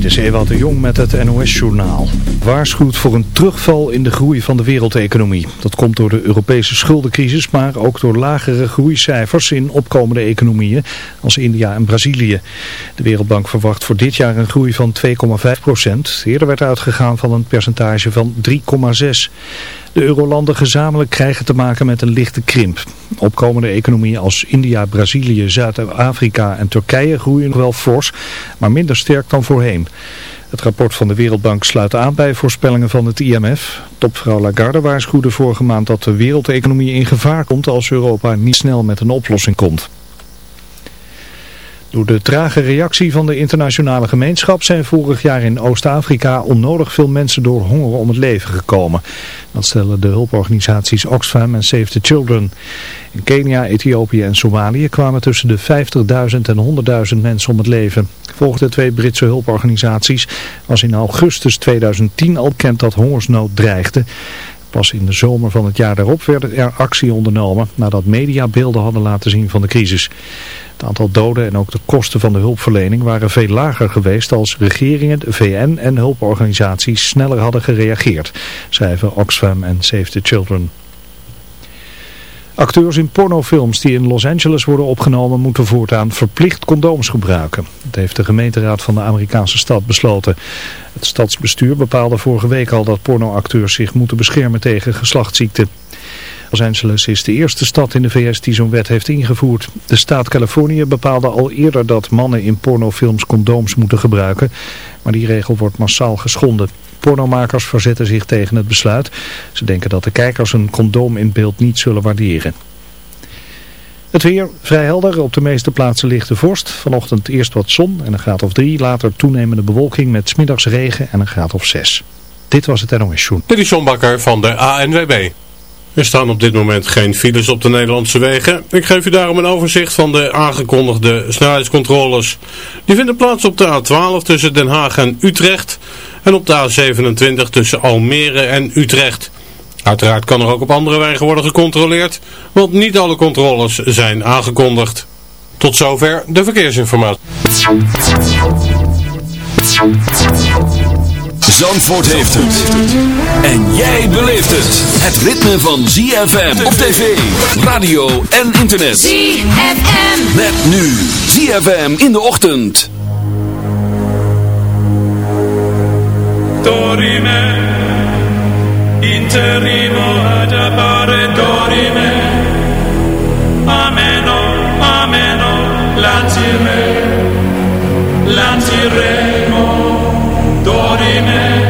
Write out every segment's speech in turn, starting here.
Dit is Ewout de Jong met het NOS-journaal. Waarschuwt voor een terugval in de groei van de wereldeconomie. Dat komt door de Europese schuldencrisis, maar ook door lagere groeicijfers in opkomende economieën als India en Brazilië. De Wereldbank verwacht voor dit jaar een groei van 2,5 procent. Eerder werd uitgegaan van een percentage van 3,6. De eurolanden gezamenlijk krijgen te maken met een lichte krimp. Opkomende economieën als India, Brazilië, Zuid-Afrika en Turkije groeien nog wel fors, maar minder sterk dan voorheen. Het rapport van de Wereldbank sluit aan bij voorspellingen van het IMF. Topvrouw Lagarde waarschuwde vorige maand dat de wereldeconomie in gevaar komt als Europa niet snel met een oplossing komt. Door de trage reactie van de internationale gemeenschap zijn vorig jaar in Oost-Afrika onnodig veel mensen door honger om het leven gekomen. Dat stellen de hulporganisaties Oxfam en Save the Children. In Kenia, Ethiopië en Somalië kwamen tussen de 50.000 en 100.000 mensen om het leven. Volgens de twee Britse hulporganisaties was in augustus 2010 al bekend dat hongersnood dreigde. Pas in de zomer van het jaar daarop werd er actie ondernomen nadat media beelden hadden laten zien van de crisis. Het aantal doden en ook de kosten van de hulpverlening waren veel lager geweest als regeringen, VN en hulporganisaties sneller hadden gereageerd, schrijven Oxfam en Save the Children. Acteurs in pornofilms die in Los Angeles worden opgenomen moeten voortaan verplicht condooms gebruiken. Dat heeft de gemeenteraad van de Amerikaanse stad besloten. Het stadsbestuur bepaalde vorige week al dat pornoacteurs zich moeten beschermen tegen geslachtsziekten. Los Angeles is de eerste stad in de VS die zo'n wet heeft ingevoerd. De staat Californië bepaalde al eerder dat mannen in pornofilms condooms moeten gebruiken. Maar die regel wordt massaal geschonden. Pornomakers verzetten zich tegen het besluit. Ze denken dat de kijkers een condoom in beeld niet zullen waarderen. Het weer vrij helder. Op de meeste plaatsen ligt de vorst. Vanochtend eerst wat zon en een graad of drie. Later toenemende bewolking met smiddags regen en een graad of zes. Dit was het NOS Joen. Dit is John Bakker van de ANWB. Er staan op dit moment geen files op de Nederlandse wegen. Ik geef u daarom een overzicht van de aangekondigde snelheidscontroles. Die vinden plaats op de A12 tussen Den Haag en Utrecht en op de A27 tussen Almere en Utrecht. Uiteraard kan er ook op andere wegen worden gecontroleerd, want niet alle controles zijn aangekondigd. Tot zover de verkeersinformatie. Zandvoort heeft het. En jij beleeft het. Het ritme van ZFM op tv, radio en internet. ZFM. Met nu ZFM in de ochtend. Dorime, interimo ad appare dorime. Ameno, ameno, lancire, lanciremo. Dorime.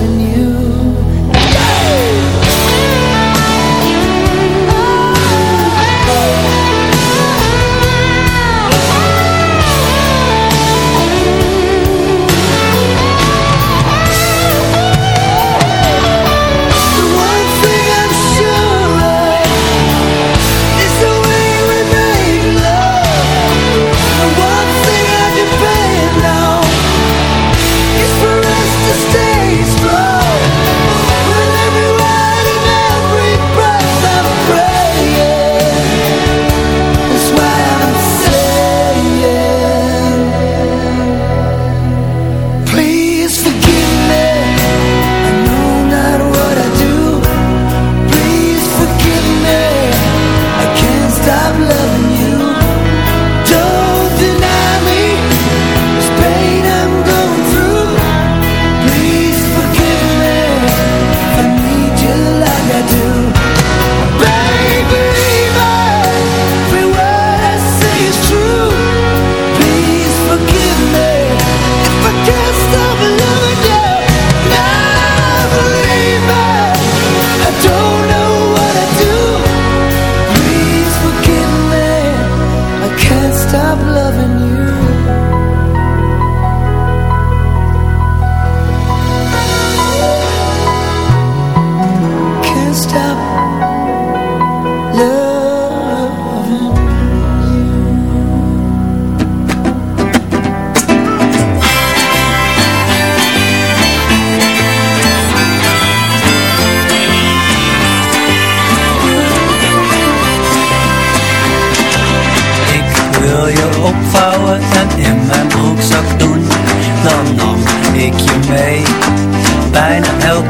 loving you.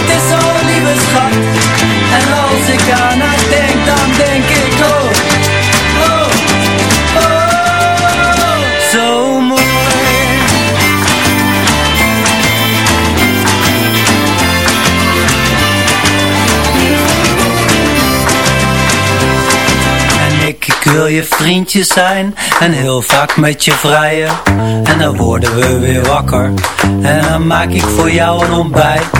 het is zo'n lieve schat. En als ik aan haar denk Dan denk ik oh Oh, oh. Zo mooi. En ik, ik wil je vriendje zijn En heel vaak met je vrijen. En dan worden we weer wakker En dan maak ik voor jou een ontbijt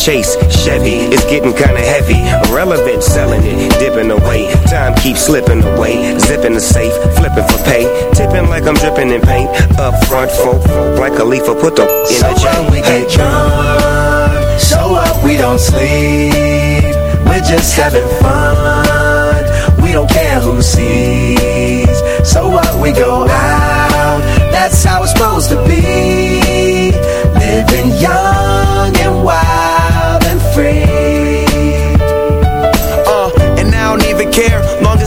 chase. Chevy, it's getting kinda heavy. Irrelevant, selling it, dipping away. Time keeps slipping away. Zipping the safe, flipping for pay. Tipping like I'm dripping in paint. Up front, folk, like a leaf, put the in So the chain. what we get drunk, so what we don't sleep. We're just having fun, we don't care who sees. So what we go out, that's how it's supposed to be. Living young and wild free. Uh, and I don't even care.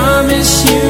promise you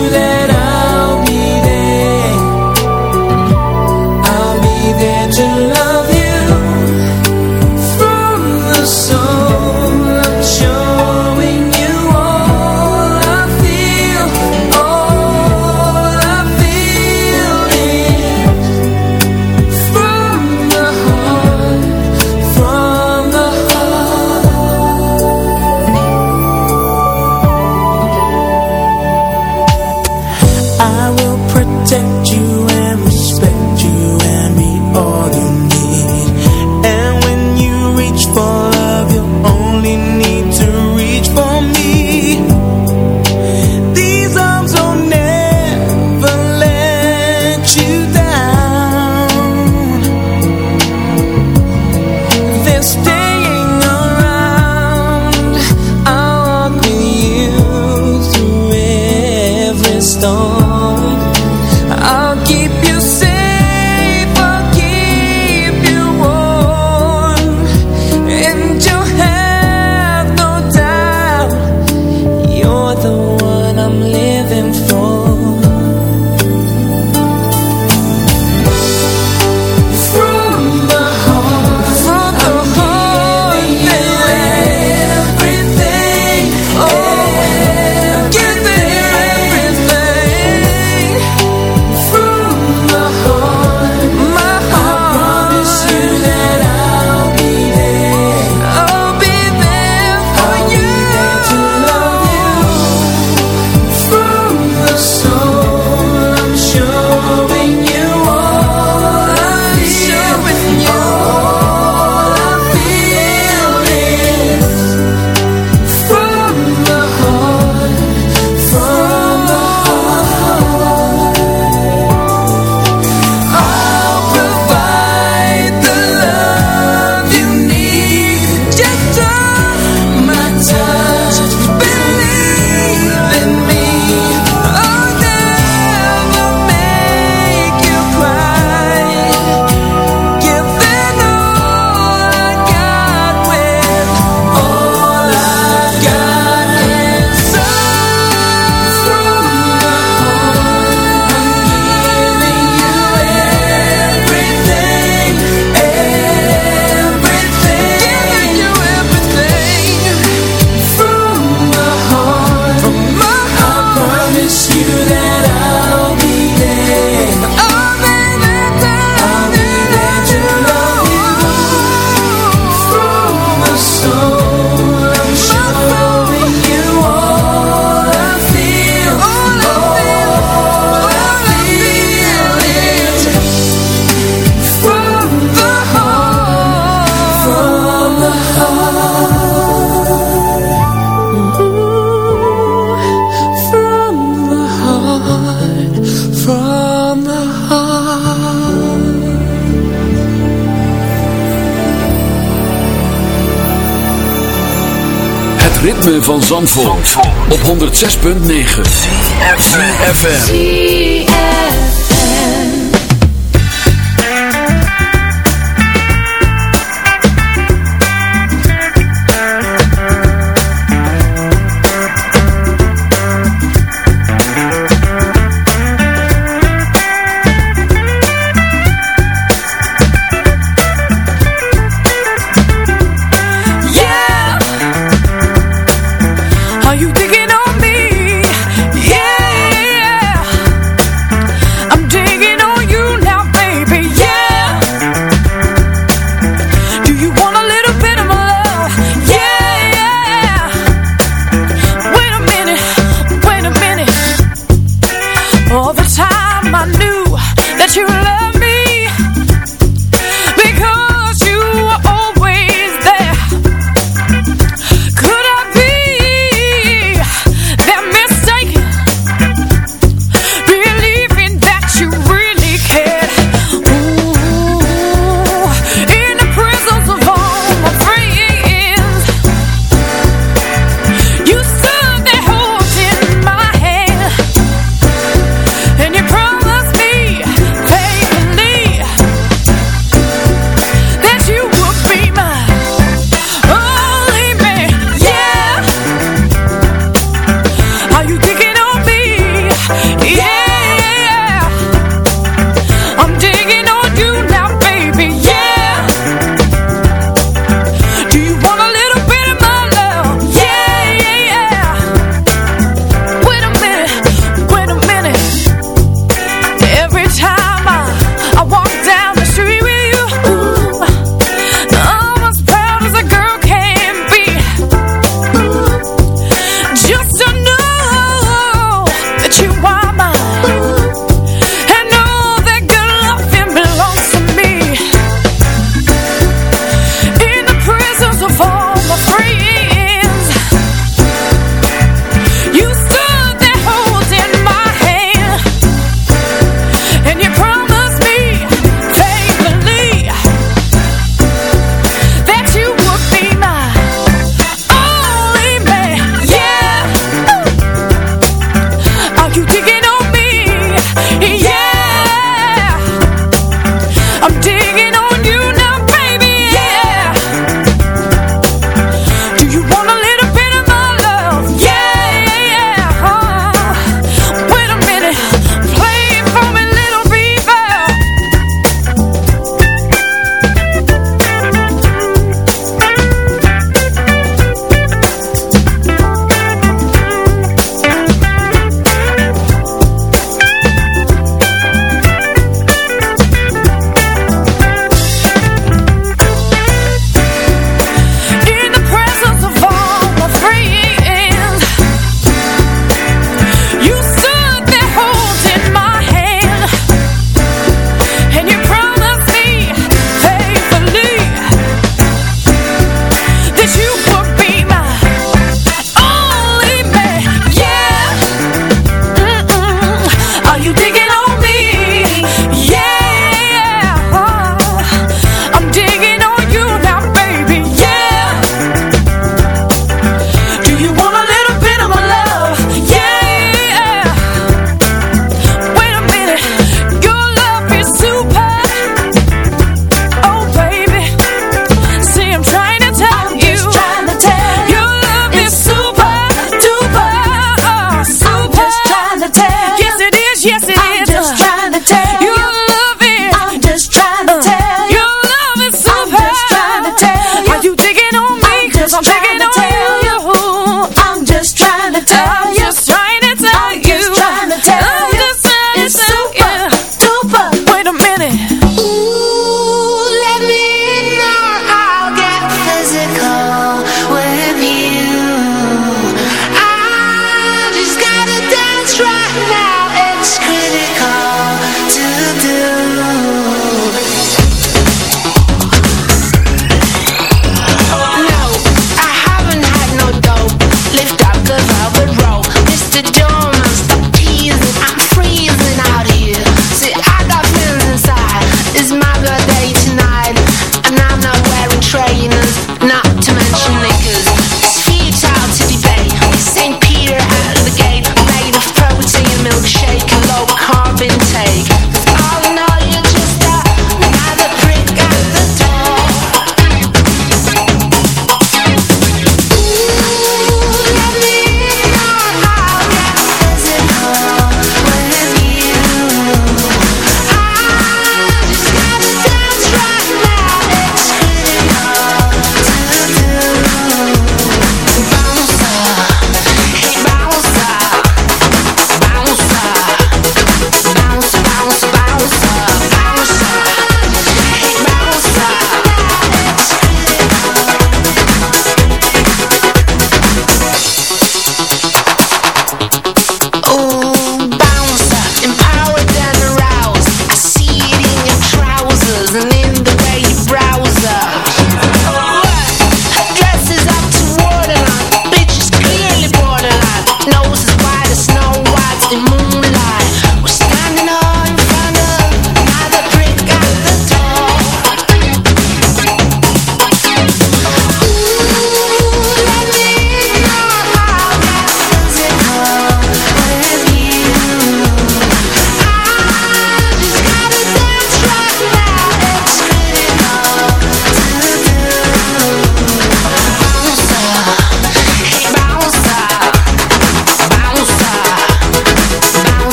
106.9 FM.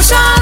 sunshine